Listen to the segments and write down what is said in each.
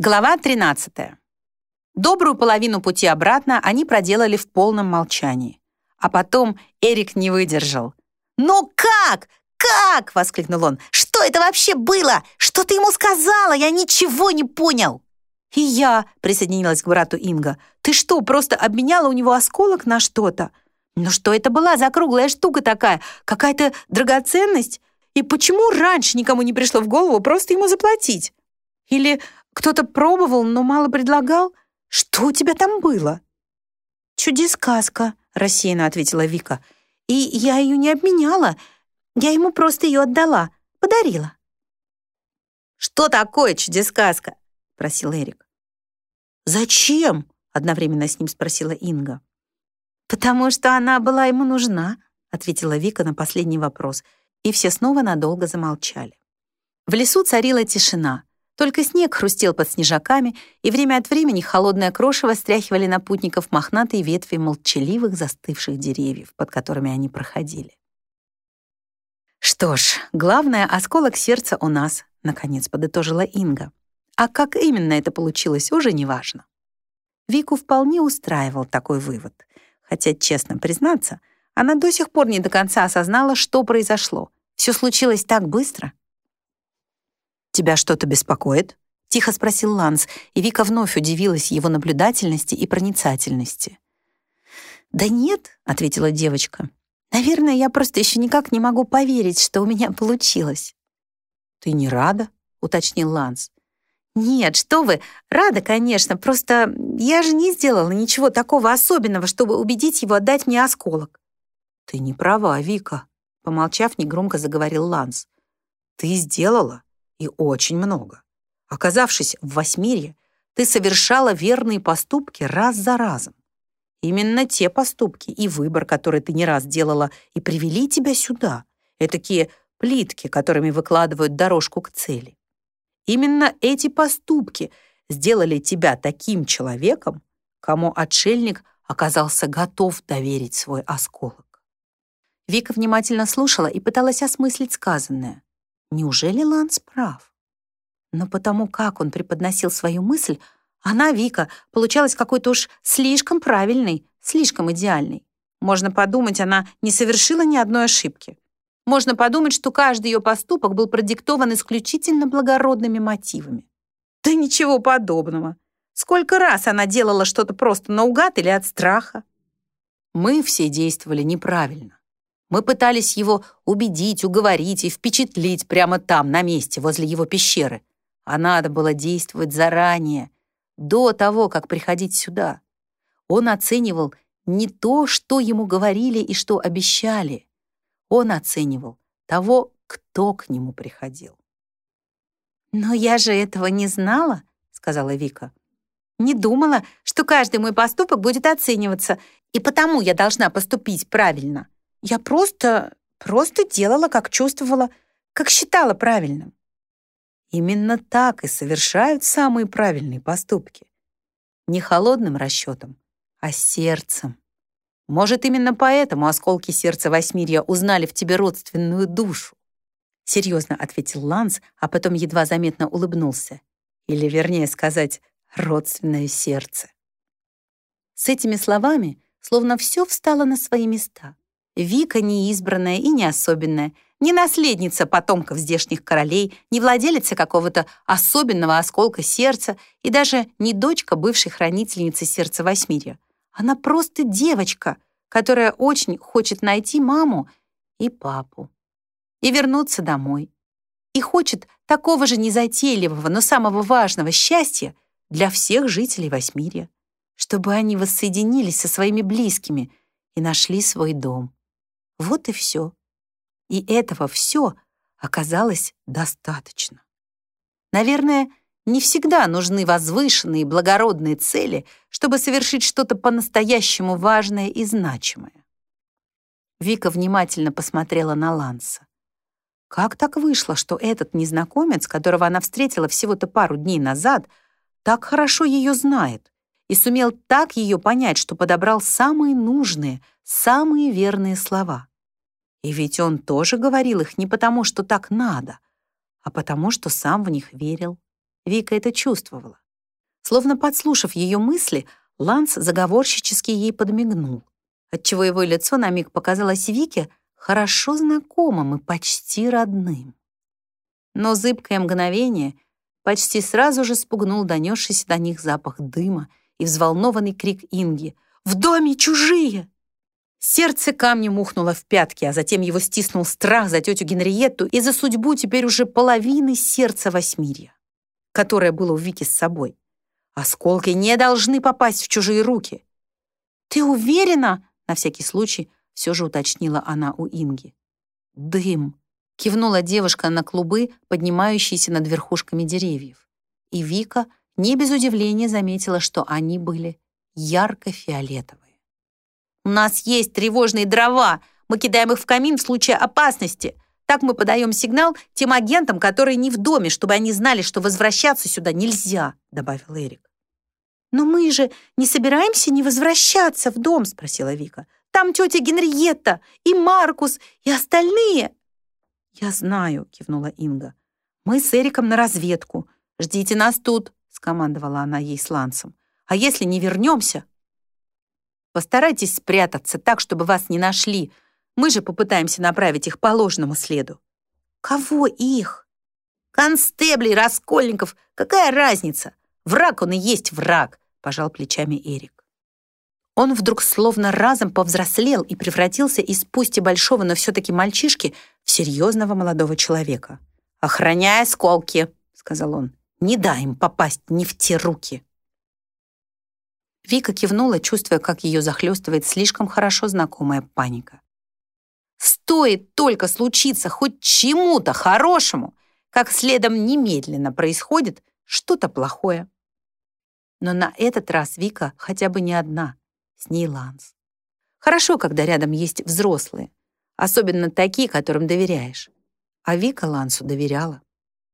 Глава 13. Добрую половину пути обратно они проделали в полном молчании. А потом Эрик не выдержал. «Ну как? Как?» — воскликнул он. «Что это вообще было? Что ты ему сказала? Я ничего не понял!» «И я», — присоединилась к брату Инга. «Ты что, просто обменяла у него осколок на что-то? Ну что это была за круглая штука такая? Какая-то драгоценность? И почему раньше никому не пришло в голову просто ему заплатить? Или кто-то пробовал, но мало предлагал? Что у тебя там было?» «Чудес-сказка», — рассеянно ответила Вика. «И я ее не обменяла. Я ему просто ее отдала, подарила». «Что такое чудес-сказка?» — просил Эрик. «Зачем?» — одновременно с ним спросила Инга. «Потому что она была ему нужна», — ответила Вика на последний вопрос, и все снова надолго замолчали. В лесу царила тишина. Только снег хрустел под снежаками, и время от времени холодное крошево стряхивали на путников мохнатые ветви молчаливых застывших деревьев, под которыми они проходили. «Что ж, главное, осколок сердца у нас», — наконец подытожила Инга. А как именно это получилось, уже не важно. Вику вполне устраивал такой вывод. Хотя, честно признаться, она до сих пор не до конца осознала, что произошло. Все случилось так быстро. «Тебя что-то беспокоит?» — тихо спросил Ланс, и Вика вновь удивилась его наблюдательности и проницательности. «Да нет», — ответила девочка. «Наверное, я просто еще никак не могу поверить, что у меня получилось». «Ты не рада?» — уточнил Ланс. «Нет, что вы, рада, конечно, просто я же не сделала ничего такого особенного, чтобы убедить его отдать мне осколок». «Ты не права, Вика», — помолчав, негромко заговорил Ланс. «Ты сделала и очень много. Оказавшись в Восьмирье, ты совершала верные поступки раз за разом. Именно те поступки и выбор, который ты не раз делала, и привели тебя сюда. Этакие плитки, которыми выкладывают дорожку к цели. Именно эти поступки сделали тебя таким человеком, кому отшельник оказался готов доверить свой осколок. Вика внимательно слушала и пыталась осмыслить сказанное. Неужели Ланс прав? Но потому как он преподносил свою мысль, она, Вика, получалась какой-то уж слишком правильной, слишком идеальной. Можно подумать, она не совершила ни одной ошибки. Можно подумать, что каждый ее поступок был продиктован исключительно благородными мотивами. Да ничего подобного. Сколько раз она делала что-то просто наугад или от страха? Мы все действовали неправильно. Мы пытались его убедить, уговорить и впечатлить прямо там, на месте, возле его пещеры. А надо было действовать заранее, до того, как приходить сюда. Он оценивал не то, что ему говорили и что обещали. Он оценивал того, кто к нему приходил. «Но я же этого не знала», — сказала Вика. «Не думала, что каждый мой поступок будет оцениваться, и потому я должна поступить правильно». Я просто, просто делала, как чувствовала, как считала правильным. Именно так и совершают самые правильные поступки. Не холодным расчетом, а сердцем. Может, именно поэтому осколки сердца Восьмирья узнали в тебе родственную душу? Серьезно ответил Ланс, а потом едва заметно улыбнулся. Или, вернее сказать, родственное сердце. С этими словами словно все встало на свои места. Вика не избранная и не особенная, не наследница потомков здешних королей, не владелица какого-то особенного осколка сердца и даже не дочка бывшей хранительницы сердца Восьмирья. Она просто девочка, которая очень хочет найти маму и папу и вернуться домой. И хочет такого же незатейливого, но самого важного счастья для всех жителей Восьмирья, чтобы они воссоединились со своими близкими и нашли свой дом. Вот и все. И этого все оказалось достаточно. Наверное, не всегда нужны возвышенные благородные цели, чтобы совершить что-то по-настоящему важное и значимое. Вика внимательно посмотрела на Ланса. Как так вышло, что этот незнакомец, которого она встретила всего-то пару дней назад, так хорошо ее знает и сумел так ее понять, что подобрал самые нужные, самые верные слова? И ведь он тоже говорил их не потому, что так надо, а потому, что сам в них верил. Вика это чувствовала. Словно подслушав ее мысли, Ланс заговорщически ей подмигнул, отчего его лицо на миг показалось Вике хорошо знакомым и почти родным. Но зыбкое мгновение почти сразу же спугнул донесшийся до них запах дыма и взволнованный крик Инги «В доме чужие!». Сердце камнем ухнуло в пятки, а затем его стиснул страх за тетю Генриетту и за судьбу теперь уже половины сердца Восьмирья, которое было у Вики с собой. Осколки не должны попасть в чужие руки. «Ты уверена?» — на всякий случай все же уточнила она у Инги. «Дым!» — кивнула девушка на клубы, поднимающиеся над верхушками деревьев. И Вика не без удивления заметила, что они были ярко-фиолетовые. «У нас есть тревожные дрова. Мы кидаем их в камин в случае опасности. Так мы подаем сигнал тем агентам, которые не в доме, чтобы они знали, что возвращаться сюда нельзя», — добавил Эрик. «Но мы же не собираемся не возвращаться в дом?» — спросила Вика. «Там тетя Генриетта и Маркус и остальные». «Я знаю», — кивнула Инга. «Мы с Эриком на разведку. Ждите нас тут», — скомандовала она ей с Лансом. «А если не вернемся, Постарайтесь спрятаться так, чтобы вас не нашли. Мы же попытаемся направить их по ложному следу». «Кого их?» «Констеблей, раскольников. Какая разница? Враг он и есть враг», — пожал плечами Эрик. Он вдруг словно разом повзрослел и превратился из пусть и большого, но все-таки мальчишки в серьезного молодого человека. «Охраняй осколки», — сказал он. «Не дай им попасть не в те руки». Вика кивнула, чувствуя, как ее захлестывает слишком хорошо знакомая паника. «Стоит только случиться хоть чему-то хорошему, как следом немедленно происходит что-то плохое». Но на этот раз Вика хотя бы не одна, с ней Ланс. Хорошо, когда рядом есть взрослые, особенно такие, которым доверяешь. А Вика Лансу доверяла.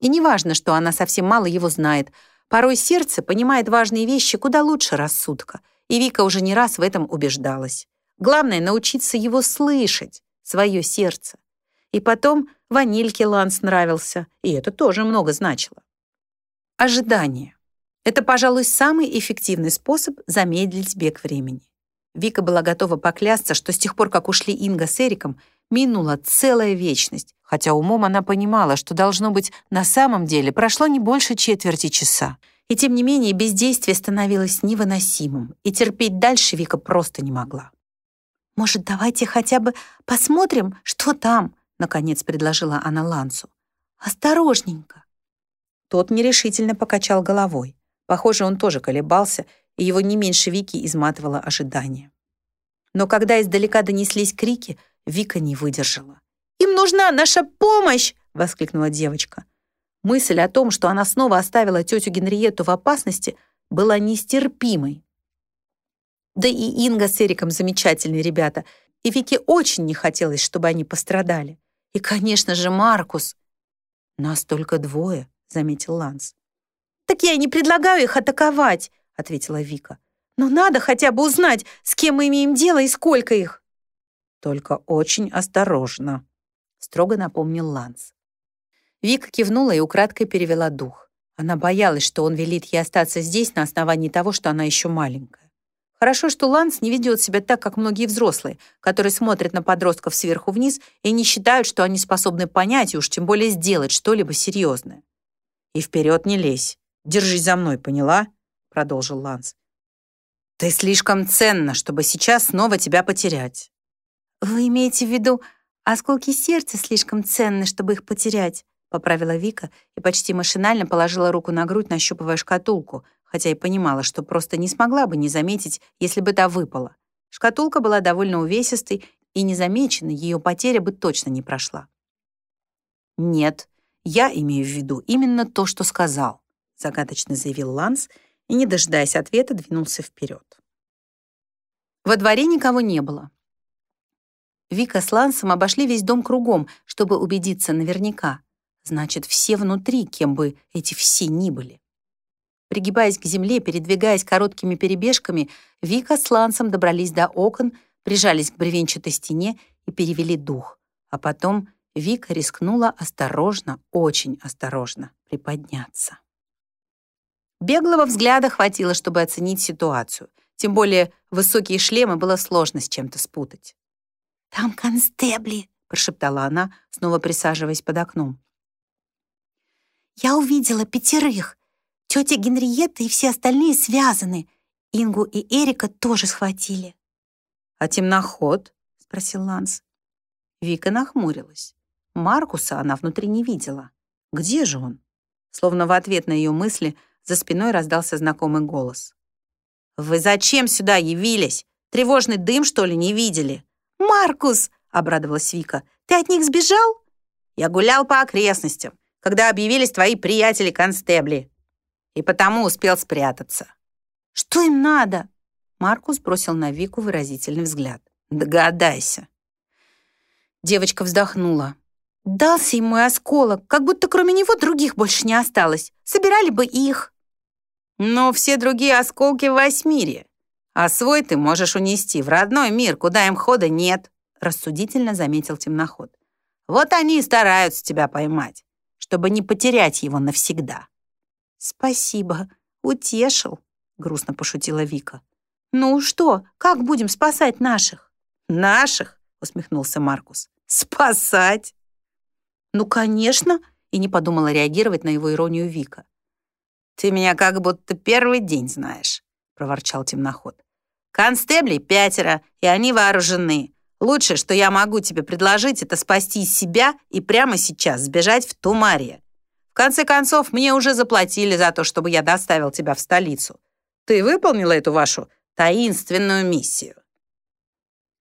И неважно, что она совсем мало его знает — Порой сердце понимает важные вещи куда лучше рассудка, и Вика уже не раз в этом убеждалась. Главное — научиться его слышать, свое сердце. И потом ванильке Ланс нравился, и это тоже много значило. Ожидание. Это, пожалуй, самый эффективный способ замедлить бег времени. Вика была готова поклясться, что с тех пор, как ушли Инга с Эриком, минула целая вечность, хотя умом она понимала, что, должно быть, на самом деле прошло не больше четверти часа. И тем не менее бездействие становилось невыносимым, и терпеть дальше Вика просто не могла. «Может, давайте хотя бы посмотрим, что там?» наконец предложила она Лансу. «Осторожненько». Тот нерешительно покачал головой. Похоже, он тоже колебался, и его не меньше Вики изматывало ожидание. Но когда издалека донеслись крики, Вика не выдержала. «Им нужна наша помощь!» — воскликнула девочка. Мысль о том, что она снова оставила тетю Генриетту в опасности, была нестерпимой. Да и Инга с Эриком замечательные ребята, и Вике очень не хотелось, чтобы они пострадали. И, конечно же, Маркус. «Нас только двое», — заметил Ланс. «Так я и не предлагаю их атаковать», — ответила Вика. «Но надо хотя бы узнать, с кем мы имеем дело и сколько их». «Только очень осторожно», — строго напомнил Ланс. Вика кивнула и украдкой перевела дух. Она боялась, что он велит ей остаться здесь на основании того, что она еще маленькая. Хорошо, что Ланс не ведет себя так, как многие взрослые, которые смотрят на подростков сверху вниз и не считают, что они способны понять и уж тем более сделать что-либо серьезное. «И вперед не лезь. Держись за мной, поняла?» — продолжил Ланс. «Ты слишком ценна, чтобы сейчас снова тебя потерять. «Вы имеете в виду, осколки сердца слишком ценны, чтобы их потерять?» поправила Вика и почти машинально положила руку на грудь, нащупывая шкатулку, хотя и понимала, что просто не смогла бы не заметить, если бы та выпала. Шкатулка была довольно увесистой, и незамеченной ее потеря бы точно не прошла. «Нет, я имею в виду именно то, что сказал», загадочно заявил Ланс и, не дожидаясь ответа, двинулся вперед. Во дворе никого не было. Вика с Лансом обошли весь дом кругом, чтобы убедиться наверняка. Значит, все внутри, кем бы эти все ни были. Пригибаясь к земле, передвигаясь короткими перебежками, Вика с Лансом добрались до окон, прижались к бревенчатой стене и перевели дух. А потом Вика рискнула осторожно, очень осторожно приподняться. Беглого взгляда хватило, чтобы оценить ситуацию. Тем более высокие шлемы было сложно с чем-то спутать. «Там констебли», — прошептала она, снова присаживаясь под окном. «Я увидела пятерых. Тетя Генриетта и все остальные связаны. Ингу и Эрика тоже схватили». «А темноход?» — спросил Ланс. Вика нахмурилась. Маркуса она внутри не видела. Где же он? Словно в ответ на ее мысли за спиной раздался знакомый голос. «Вы зачем сюда явились? Тревожный дым, что ли, не видели?» «Маркус!» — обрадовалась Вика. «Ты от них сбежал?» «Я гулял по окрестностям, когда объявились твои приятели-констебли, и потому успел спрятаться». «Что им надо?» Маркус бросил на Вику выразительный взгляд. «Догадайся». Девочка вздохнула. Дался ему мой осколок, как будто кроме него других больше не осталось. Собирали бы их. Но все другие осколки в Восьмире. А свой ты можешь унести в родной мир, куда им хода нет, рассудительно заметил темноход. Вот они и стараются тебя поймать, чтобы не потерять его навсегда. Спасибо, утешил, грустно пошутила Вика. Ну что, как будем спасать наших? Наших? усмехнулся Маркус. Спасать? «Ну, конечно!» и не подумала реагировать на его иронию Вика. «Ты меня как будто первый день знаешь», — проворчал темноход. «Констеблей пятеро, и они вооружены. Лучшее, что я могу тебе предложить, это спасти себя и прямо сейчас сбежать в Тумария. В конце концов, мне уже заплатили за то, чтобы я доставил тебя в столицу. Ты выполнила эту вашу таинственную миссию?»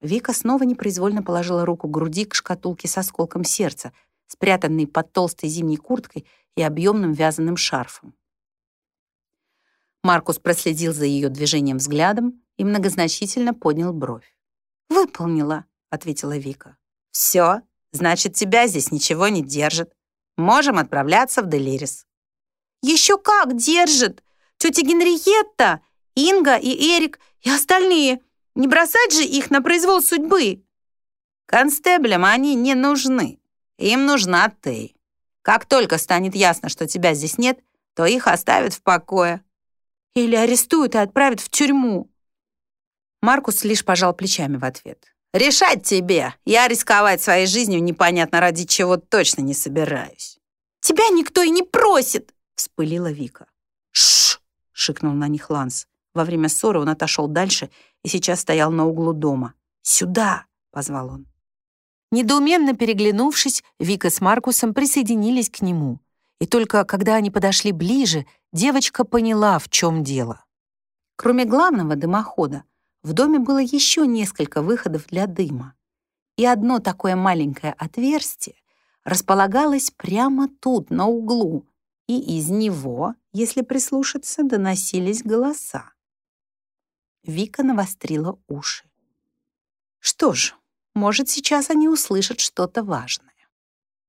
Вика снова непроизвольно положила руку к груди к шкатулке с осколком сердца — спрятанный под толстой зимней курткой и объемным вязаным шарфом. Маркус проследил за ее движением взглядом и многозначительно поднял бровь. «Выполнила», — ответила Вика. «Все, значит, тебя здесь ничего не держит. Можем отправляться в Делирис». «Еще как держит! Тетя Генриетта, Инга и Эрик и остальные. Не бросать же их на произвол судьбы!» «Констеблям они не нужны», им нужна ты. Как только станет ясно, что тебя здесь нет, то их оставят в покое. Или арестуют и отправят в тюрьму. Маркус лишь пожал плечами в ответ. «Решать тебе. Я рисковать своей жизнью непонятно ради чего точно не собираюсь». «Тебя никто и не просит!» — вспылила Вика. «Шш!» — шикнул на них Ланс. Во время ссоры он отошел дальше и сейчас стоял на углу дома. «Сюда!» — позвал он. Недоуменно переглянувшись, Вика с Маркусом присоединились к нему. И только когда они подошли ближе, девочка поняла, в чем дело. Кроме главного дымохода, в доме было еще несколько выходов для дыма. И одно такое маленькое отверстие располагалось прямо тут, на углу, и из него, если прислушаться, доносились голоса. Вика навострила уши. Что ж, может, сейчас они услышат что-то важное.